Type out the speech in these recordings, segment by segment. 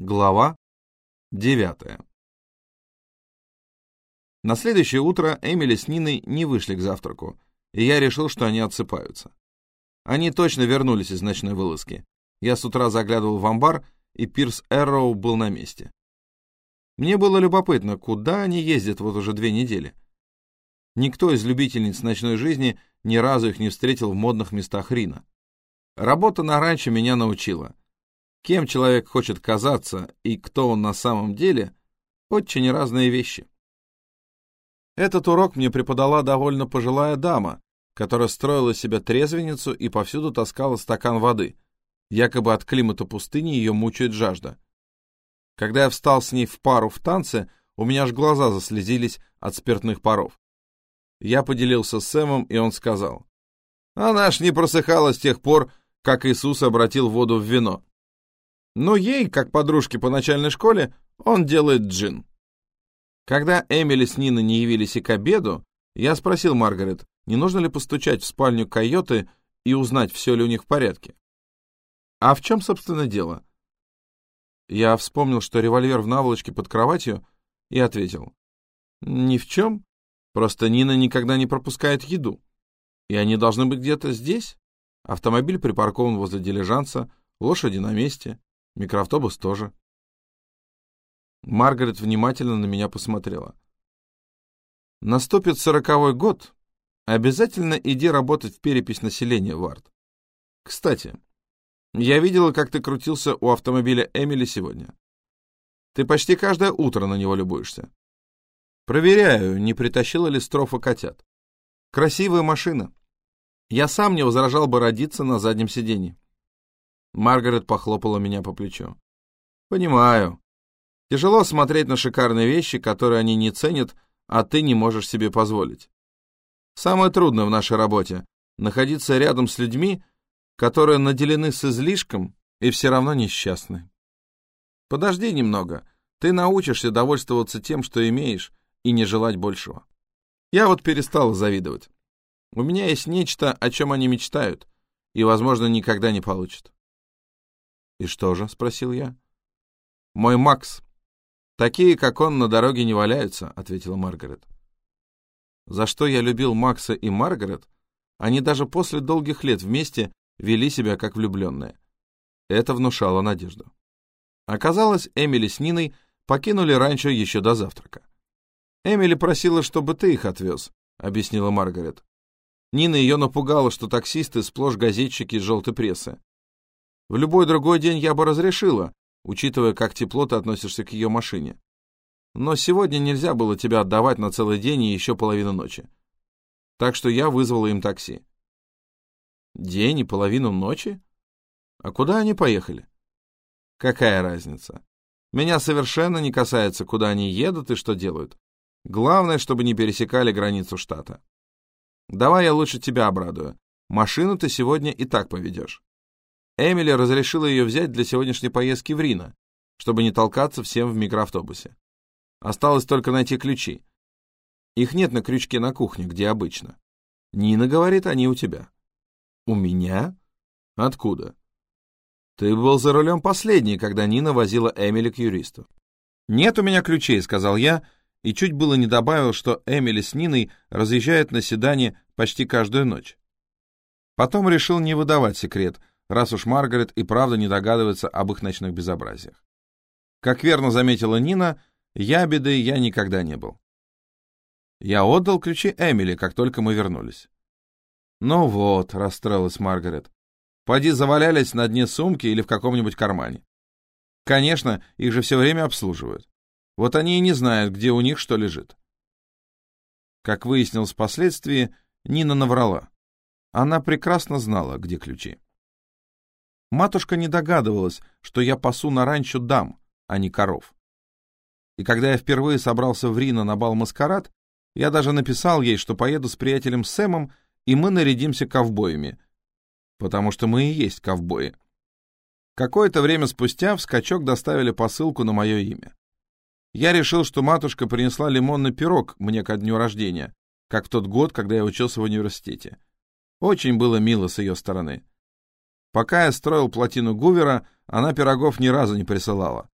Глава 9 На следующее утро Эмили с Ниной не вышли к завтраку, и я решил, что они отсыпаются. Они точно вернулись из ночной вылазки. Я с утра заглядывал в амбар, и Пирс Эрроу был на месте. Мне было любопытно, куда они ездят вот уже две недели. Никто из любительниц ночной жизни ни разу их не встретил в модных местах Рина. Работа на ранчо меня научила — Кем человек хочет казаться и кто он на самом деле – очень разные вещи. Этот урок мне преподала довольно пожилая дама, которая строила себя трезвенницу и повсюду таскала стакан воды. Якобы от климата пустыни ее мучает жажда. Когда я встал с ней в пару в танце, у меня аж глаза заслезились от спиртных паров. Я поделился с Сэмом, и он сказал, «Она ж не просыхала с тех пор, как Иисус обратил воду в вино. Но ей, как подружке по начальной школе, он делает джин. Когда Эмили с Ниной не явились и к обеду, я спросил Маргарет, не нужно ли постучать в спальню койоты и узнать, все ли у них в порядке. А в чем, собственно, дело? Я вспомнил, что револьвер в наволочке под кроватью, и ответил. Ни в чем. Просто Нина никогда не пропускает еду. И они должны быть где-то здесь. Автомобиль припаркован возле дилижанса, лошади на месте. Микроавтобус тоже. Маргарет внимательно на меня посмотрела. Наступит сороковой год, обязательно иди работать в перепись населения, Вард. Кстати, я видела, как ты крутился у автомобиля Эмили сегодня. Ты почти каждое утро на него любуешься. Проверяю, не притащила ли строфа котят. Красивая машина. Я сам не возражал бы родиться на заднем сиденье. Маргарет похлопала меня по плечу. «Понимаю. Тяжело смотреть на шикарные вещи, которые они не ценят, а ты не можешь себе позволить. Самое трудное в нашей работе — находиться рядом с людьми, которые наделены с излишком и все равно несчастны. Подожди немного, ты научишься довольствоваться тем, что имеешь, и не желать большего. Я вот перестал завидовать. У меня есть нечто, о чем они мечтают, и, возможно, никогда не получат. «И что же?» — спросил я. «Мой Макс. Такие, как он, на дороге не валяются», — ответила Маргарет. За что я любил Макса и Маргарет, они даже после долгих лет вместе вели себя как влюбленные. Это внушало надежду. Оказалось, Эмили с Ниной покинули раньше еще до завтрака. «Эмили просила, чтобы ты их отвез», — объяснила Маргарет. Нина ее напугала, что таксисты сплошь газетчики из желтой прессы. В любой другой день я бы разрешила, учитывая, как тепло ты относишься к ее машине. Но сегодня нельзя было тебя отдавать на целый день и еще половину ночи. Так что я вызвала им такси. День и половину ночи? А куда они поехали? Какая разница? Меня совершенно не касается, куда они едут и что делают. Главное, чтобы не пересекали границу штата. Давай я лучше тебя обрадую. Машину ты сегодня и так поведешь. Эмили разрешила ее взять для сегодняшней поездки в Рино, чтобы не толкаться всем в микроавтобусе. Осталось только найти ключи. Их нет на крючке на кухне, где обычно. Нина говорит, они у тебя. У меня? Откуда? Ты был за рулем последний, когда Нина возила Эмили к юристу. Нет у меня ключей, сказал я, и чуть было не добавил, что Эмили с Ниной разъезжают на седане почти каждую ночь. Потом решил не выдавать секрет — раз уж Маргарет и правда не догадывается об их ночных безобразиях. Как верно заметила Нина, ябедой я никогда не был. Я отдал ключи Эмили, как только мы вернулись. «Ну вот», — расстроилась Маргарет, — «поди завалялись на дне сумки или в каком-нибудь кармане. Конечно, их же все время обслуживают. Вот они и не знают, где у них что лежит». Как выяснилось впоследствии, Нина наврала. Она прекрасно знала, где ключи. Матушка не догадывалась, что я пасу на ранчо дам, а не коров. И когда я впервые собрался в Рино на бал-маскарад, я даже написал ей, что поеду с приятелем Сэмом, и мы нарядимся ковбоями. Потому что мы и есть ковбои. Какое-то время спустя в скачок доставили посылку на мое имя. Я решил, что матушка принесла лимонный пирог мне ко дню рождения, как в тот год, когда я учился в университете. Очень было мило с ее стороны. Пока я строил плотину Гувера, она пирогов ни разу не присылала.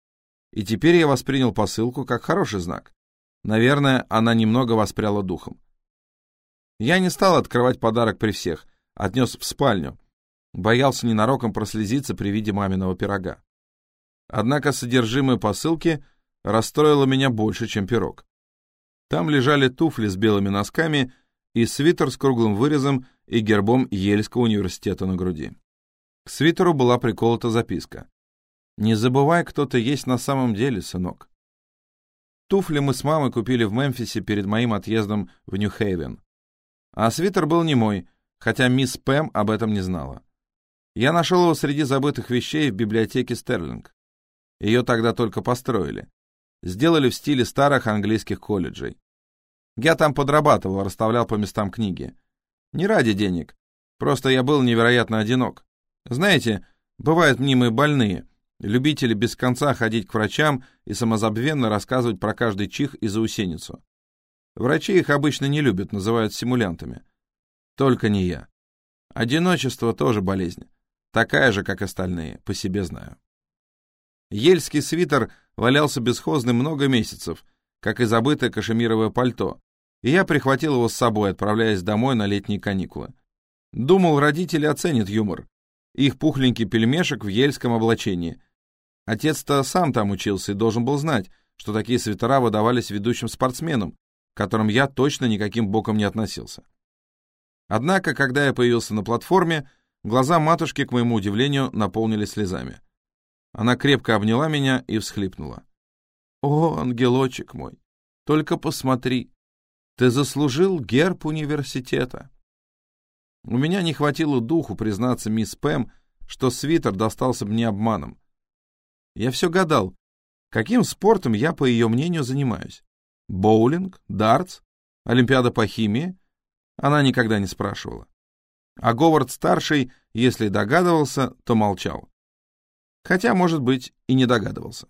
И теперь я воспринял посылку как хороший знак. Наверное, она немного воспряла духом. Я не стал открывать подарок при всех, отнес в спальню. Боялся ненароком прослезиться при виде маминого пирога. Однако содержимое посылки расстроило меня больше, чем пирог. Там лежали туфли с белыми носками и свитер с круглым вырезом и гербом Ельского университета на груди. К свитеру была приколота записка. «Не забывай, кто ты есть на самом деле, сынок». Туфли мы с мамой купили в Мемфисе перед моим отъездом в Нью-Хейвен. А свитер был не мой, хотя мисс Пэм об этом не знала. Я нашел его среди забытых вещей в библиотеке Стерлинг. Ее тогда только построили. Сделали в стиле старых английских колледжей. Я там подрабатывал, расставлял по местам книги. Не ради денег. Просто я был невероятно одинок. Знаете, бывают мнимые больные, любители без конца ходить к врачам и самозабвенно рассказывать про каждый чих и заусеницу. Врачи их обычно не любят, называют симулянтами. Только не я. Одиночество тоже болезнь. Такая же, как остальные, по себе знаю. Ельский свитер валялся бесхозным много месяцев, как и забытое кашемировое пальто, и я прихватил его с собой, отправляясь домой на летние каникулы. Думал, родители оценят юмор, их пухленький пельмешек в ельском облачении. Отец-то сам там учился и должен был знать, что такие свитера выдавались ведущим спортсменам, к которым я точно никаким боком не относился. Однако, когда я появился на платформе, глаза матушки, к моему удивлению, наполнились слезами. Она крепко обняла меня и всхлипнула. «О, ангелочек мой, только посмотри, ты заслужил герб университета». У меня не хватило духу признаться мисс Пэм, что свитер достался мне обманом. Я все гадал, каким спортом я, по ее мнению, занимаюсь. Боулинг? Дартс? Олимпиада по химии? Она никогда не спрашивала. А Говард-старший, если догадывался, то молчал. Хотя, может быть, и не догадывался.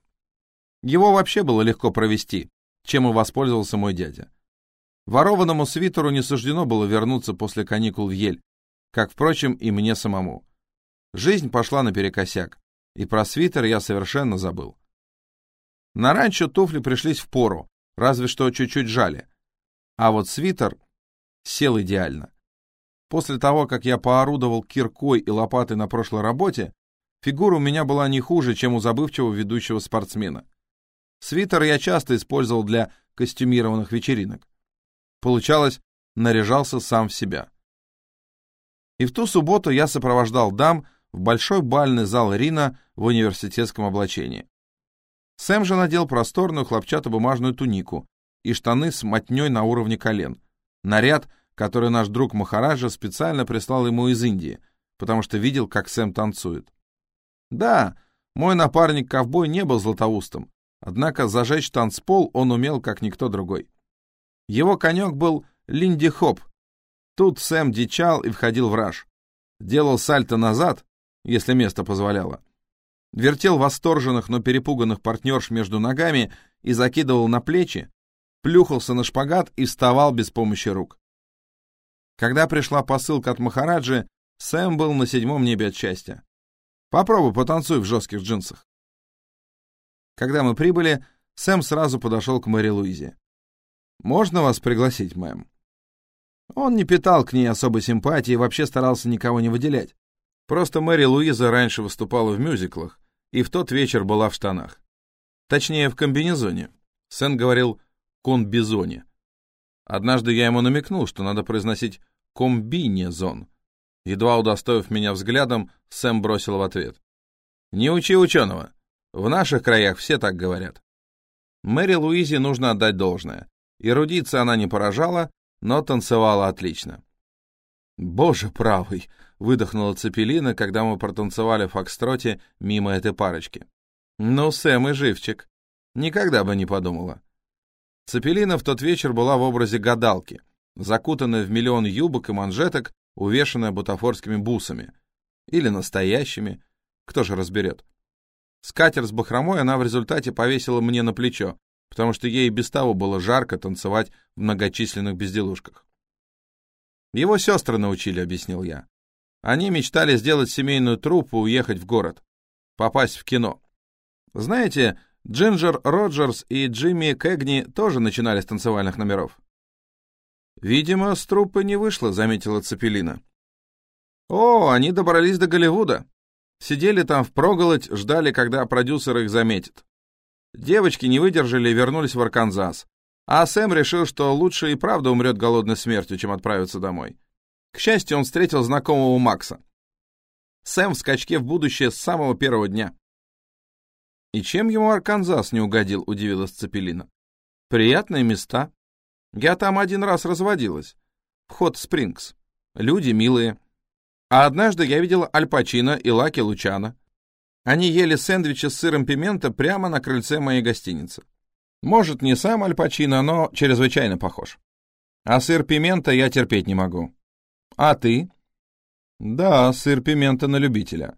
Его вообще было легко провести, чем и воспользовался мой дядя. Ворованному свитеру не суждено было вернуться после каникул в Ель, как, впрочем, и мне самому. Жизнь пошла наперекосяк, и про свитер я совершенно забыл. На ранчо туфли пришлись в пору, разве что чуть-чуть жали. А вот свитер сел идеально. После того, как я поорудовал киркой и лопатой на прошлой работе, фигура у меня была не хуже, чем у забывчивого ведущего спортсмена. Свитер я часто использовал для костюмированных вечеринок. Получалось, наряжался сам в себя. И в ту субботу я сопровождал дам в большой бальный зал Рина в университетском облачении. Сэм же надел просторную хлопчатобумажную тунику и штаны с мотней на уровне колен. Наряд, который наш друг Махараджа специально прислал ему из Индии, потому что видел, как Сэм танцует. Да, мой напарник-ковбой не был златоустом, однако зажечь танцпол он умел, как никто другой. Его конек был линди-хоп. Тут Сэм дичал и входил в раж. Делал сальто назад, если место позволяло. Вертел восторженных, но перепуганных партнерш между ногами и закидывал на плечи, плюхался на шпагат и вставал без помощи рук. Когда пришла посылка от Махараджи, Сэм был на седьмом небе от счастья. «Попробуй потанцуй в жестких джинсах». Когда мы прибыли, Сэм сразу подошел к Мэри Луизе. «Можно вас пригласить, мэм?» Он не питал к ней особой симпатии и вообще старался никого не выделять. Просто Мэри Луиза раньше выступала в мюзиклах, и в тот вечер была в штанах. Точнее, в комбинезоне. Сен говорил «комбизоне». Однажды я ему намекнул, что надо произносить «комбинезон». Едва удостоив меня взглядом, Сэм бросил в ответ. «Не учи ученого. В наших краях все так говорят». Мэри Луизе нужно отдать должное. Эрудиция она не поражала, но танцевала отлично. «Боже правый!» — выдохнула Цепелина, когда мы протанцевали в фокстроте мимо этой парочки. «Ну, Сэм и живчик. Никогда бы не подумала». Цепелина в тот вечер была в образе гадалки, закутанная в миллион юбок и манжеток, увешанная бутафорскими бусами. Или настоящими, кто же разберет. Скатер с бахромой она в результате повесила мне на плечо, потому что ей без того было жарко танцевать в многочисленных безделушках. «Его сестры научили», — объяснил я. «Они мечтали сделать семейную труппу и уехать в город, попасть в кино. Знаете, Джинджер Роджерс и Джимми Кэгни тоже начинали с танцевальных номеров. «Видимо, с труппы не вышло», — заметила Цепелина. «О, они добрались до Голливуда. Сидели там впроголодь, ждали, когда продюсер их заметит. Девочки не выдержали и вернулись в Арканзас. А Сэм решил, что лучше и правда умрет голодной смертью, чем отправиться домой. К счастью, он встретил знакомого Макса. Сэм в скачке в будущее с самого первого дня. «И чем ему Арканзас не угодил?» — удивилась Цепелина. «Приятные места. Я там один раз разводилась. Вход Спрингс. Люди милые. А однажды я видела Аль Пачино и Лаки Лучана. Они ели сэндвичи с сыром пимента прямо на крыльце моей гостиницы. Может, не сам Аль Пачино, но чрезвычайно похож. А сыр пимента я терпеть не могу. А ты? Да, сыр пимента на любителя.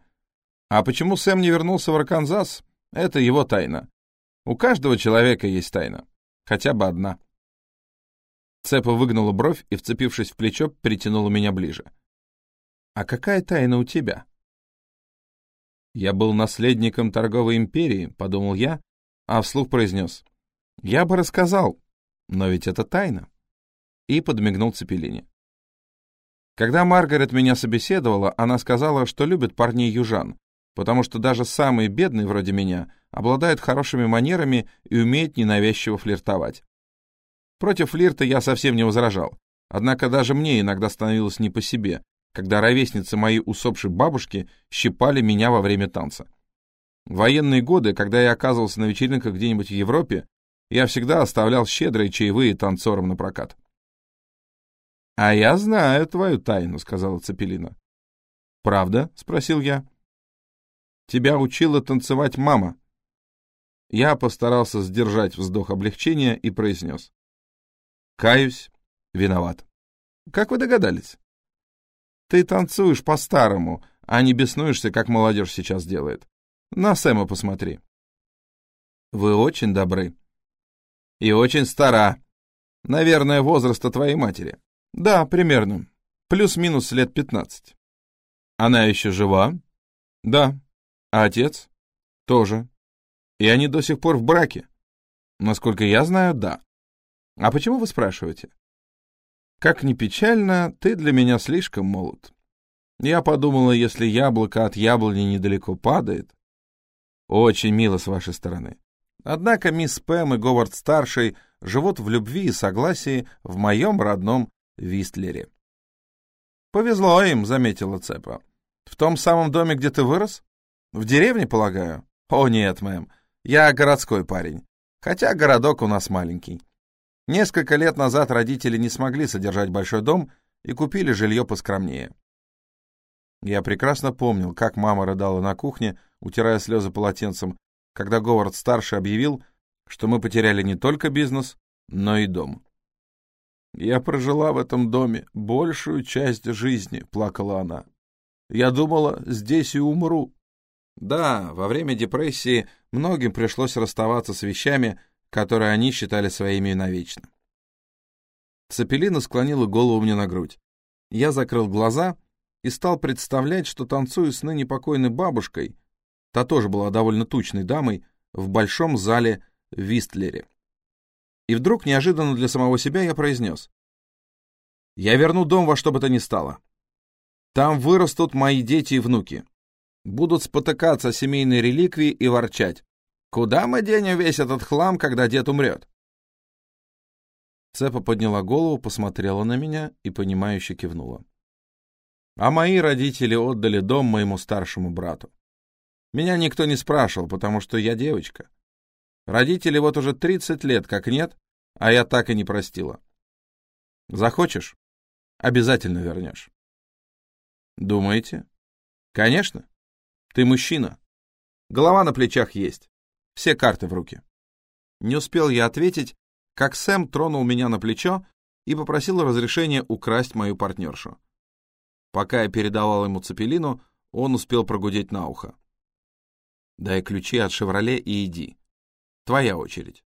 А почему Сэм не вернулся в Арканзас? Это его тайна. У каждого человека есть тайна. Хотя бы одна. Цепа выгнула бровь и, вцепившись в плечо, притянула меня ближе. «А какая тайна у тебя?» «Я был наследником торговой империи», — подумал я, а вслух произнес. «Я бы рассказал, но ведь это тайна». И подмигнул Цепелине. Когда Маргарет меня собеседовала, она сказала, что любит парней южан, потому что даже самый бедный вроде меня обладает хорошими манерами и умеет ненавязчиво флиртовать. Против флирта я совсем не возражал, однако даже мне иногда становилось не по себе, когда ровесницы моей усопшей бабушки щипали меня во время танца. В военные годы, когда я оказывался на вечеринках где-нибудь в Европе, я всегда оставлял щедрые чаевые танцорам на прокат. «А я знаю твою тайну», — сказала Цепелина. «Правда?» — спросил я. «Тебя учила танцевать мама». Я постарался сдержать вздох облегчения и произнес. «Каюсь, виноват». «Как вы догадались?» Ты танцуешь по-старому, а не беснуешься, как молодежь сейчас делает. На Сэма посмотри. Вы очень добры. И очень стара. Наверное, возраста твоей матери. Да, примерно. Плюс-минус лет пятнадцать. Она еще жива? Да. А отец? Тоже. И они до сих пор в браке? Насколько я знаю, да. А почему вы спрашиваете? Как ни печально, ты для меня слишком молод. Я подумала, если яблоко от яблони недалеко падает... Очень мило с вашей стороны. Однако мисс Пэм и Говард-старший живут в любви и согласии в моем родном Вистлере. «Повезло им», — заметила Цепа. «В том самом доме, где ты вырос? В деревне, полагаю?» «О, нет, мэм, я городской парень, хотя городок у нас маленький. Несколько лет назад родители не смогли содержать большой дом и купили жилье поскромнее. Я прекрасно помнил, как мама рыдала на кухне, утирая слезы полотенцем, когда Говард-старший объявил, что мы потеряли не только бизнес, но и дом. «Я прожила в этом доме большую часть жизни», — плакала она. «Я думала, здесь и умру». Да, во время депрессии многим пришлось расставаться с вещами, которые они считали своими навечно. Цепелина склонила голову мне на грудь. Я закрыл глаза и стал представлять, что танцую с ныне покойной бабушкой, та тоже была довольно тучной дамой, в большом зале Вистлере. И вдруг, неожиданно для самого себя, я произнес. «Я верну дом во что бы то ни стало. Там вырастут мои дети и внуки. Будут спотыкаться семейные реликвии и ворчать. Куда мы денем весь этот хлам, когда дед умрет?» Цепа подняла голову, посмотрела на меня и, понимающе кивнула. «А мои родители отдали дом моему старшему брату. Меня никто не спрашивал, потому что я девочка. Родители вот уже 30 лет как нет, а я так и не простила. Захочешь? Обязательно вернешь». «Думаете?» «Конечно. Ты мужчина. Голова на плечах есть. Все карты в руки. Не успел я ответить, как Сэм тронул меня на плечо и попросил разрешения украсть мою партнершу. Пока я передавал ему цепелину, он успел прогудеть на ухо. «Дай ключи от «Шевроле» и иди. Твоя очередь».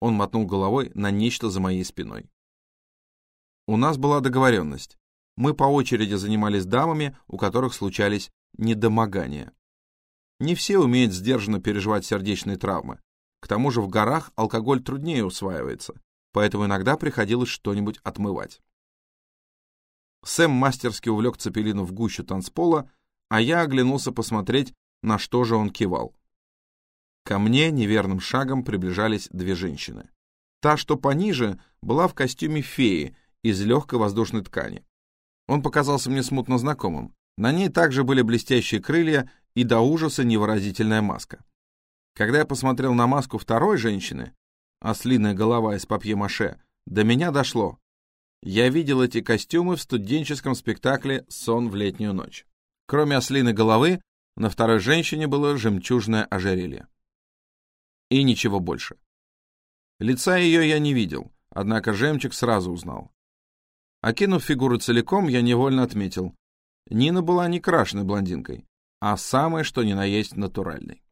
Он мотнул головой на нечто за моей спиной. У нас была договоренность. Мы по очереди занимались дамами, у которых случались недомогания. Не все умеют сдержанно переживать сердечные травмы, К тому же в горах алкоголь труднее усваивается, поэтому иногда приходилось что-нибудь отмывать. Сэм мастерски увлек Цепелину в гущу танцпола, а я оглянулся посмотреть, на что же он кивал. Ко мне неверным шагом приближались две женщины. Та, что пониже, была в костюме феи из легкой воздушной ткани. Он показался мне смутно знакомым. На ней также были блестящие крылья и до ужаса невыразительная маска. Когда я посмотрел на маску второй женщины, ослиная голова из папье-маше, до меня дошло. Я видел эти костюмы в студенческом спектакле «Сон в летнюю ночь». Кроме ослиной головы, на второй женщине было жемчужное ожерелье. И ничего больше. Лица ее я не видел, однако жемчуг сразу узнал. Окинув фигуру целиком, я невольно отметил. Нина была не крашеной блондинкой, а самой, что ни на есть, натуральной.